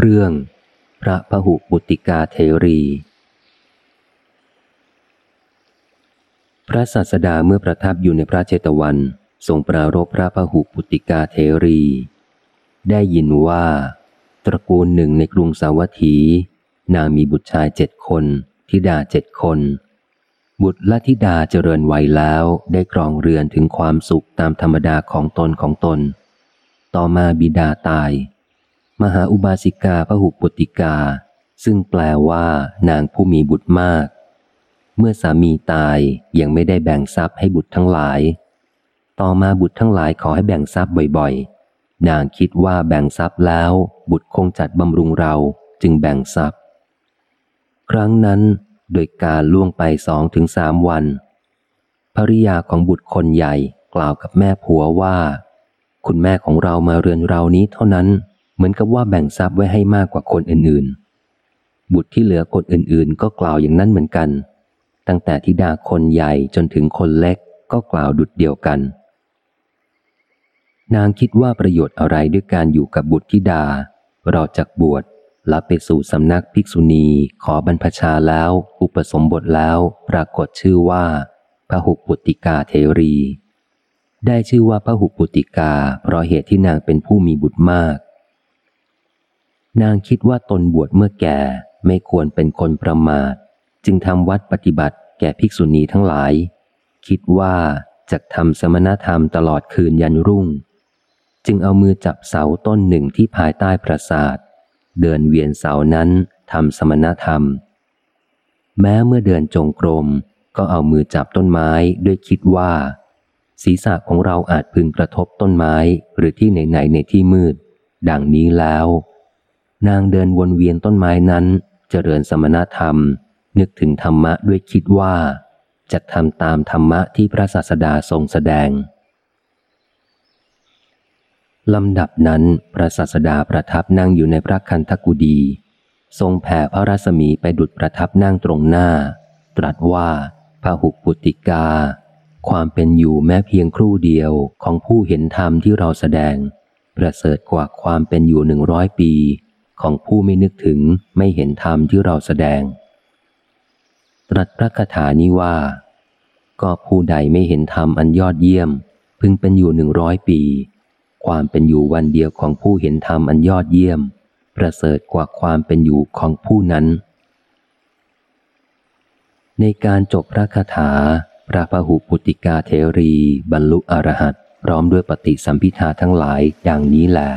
เรื่อง พระพหุปุติกาเทรี พระศาสดาเมื่อประทับอยู่ในพระเจตวันทรงปรารบพระพหุปุติกาเทรี ได้ยินว่า ตระกูลหนึ่งในกรุงสาวัตถี นางมีบุตรชายเจ็ดคนธิดาเจ็ดคน บุตรละธิดาเจริญวัยแล้วได้ครองเรือนถึงความสุขตามธรรมดาของตนของตน ต่อมาบิดาตาย มหาอุบาสิกาพระหุปุติกา ซึ่งแปลว่านางผู้มีบุตรมาก เมื่อสามีตายยังไม่ได้แบ่งทรัพย์ให้บุตรทั้งหลาย ต่อมาบุตรทั้งหลายขอให้แบ่งทรัพย์บ่อยๆ นางคิดว่าแบ่งทรัพย์แล้ว บุตรคงจัดบำรุงเราจึงแบ่งทรัพย์ ครั้งนั้นโดยการล่วงไปสองถึงสามวัน ภริยาของบุตรคนใหญ่กล่าวกับแม่ผัวว่า คุณแม่ของเรามาเรือนเรานี้เท่านั้น เหมือนกับว่าแบ่งทรัพย์ไว้ให้มากกว่าคนอื่นๆ บุตรที่เหลือคนอื่นๆ ก็กล่าวอย่างนั้นเหมือนกัน ตั้งแต่ทิดาคนใหญ่จนถึงคนเล็กก็กล่าวดุดเดียวกัน นางคิดว่าประโยชน์อะไรด้วยการอยู่กับบุตรธิดาเราจากบวชรับไปสู่สำนักภิกษุณีขอบรรพชาแล้ว อุปสมบทแล้วปรากฏชื่อว่าพระหุปุติกาเทรี ได้ชื่อว่าพระหุปุติกา เพราะเหตุที่นางเป็นผู้มีบุตรมาก นางคิดว่าตนบวชเมื่อแก่ไม่ควรเป็นคนประมาท จึงทำวัดปฏิบัติแก่ภิกษุณีทั้งหลาย คิดว่าจะทำสมณธรรมตลอดคืนยันรุ่ง จึงเอามือจับเสาต้นหนึ่งที่ภายใต้ปราสาท เดินเวียนเสานั้นทำสมณธรรม แม้เมื่อเดินจงกรมก็เอามือจับต้นไม้ด้วยคิดว่า ศีรษะของเราอาจพึงกระทบต้นไม้หรือที่ไหนๆในที่มืด ดังนี้แล้ว นางเดินวนเวียนต้นไม้นั้น เจริญสมณธรรม นึกถึงธรรมะด้วยคิดว่า จะทำตามธรรมะที่พระศาสดาทรงแสดงลำดับนั้นพระศาสดาประทับนั่งอยู่ในพระคันธกุดี ทรงแผ่พระรัศมีไปดุดประทับนั่งตรงหน้า ตรัสว่าพระหุปุติกา ความเป็นอยู่แม้เพียงครู่เดียวของผู้เห็นธรรมที่เราแสดง ประเสริฐกว่าความเป็นอยู่หนึ่งร้อยปี ของผู้ไม่นึกถึงไม่เห็นธรรมที่เราแสดง ตรัสพระคาถานี้ว่า ก็ผู้ใดไม่เห็นธรรมอันยอดเยี่ยม พึงเป็นอยู่หนึ่งร้อยปี ความเป็นอยู่วันเดียวของผู้เห็นธรรมอันยอดเยี่ยม ประเสริฐกว่าความเป็นอยู่ของผู้นั้น ในการจบพระคาถา พระพหุปุติกาเทรี บรรลุอรหัตพร้อมด้วยปฏิสัมพิทาทั้งหลายอย่างนี้แหละ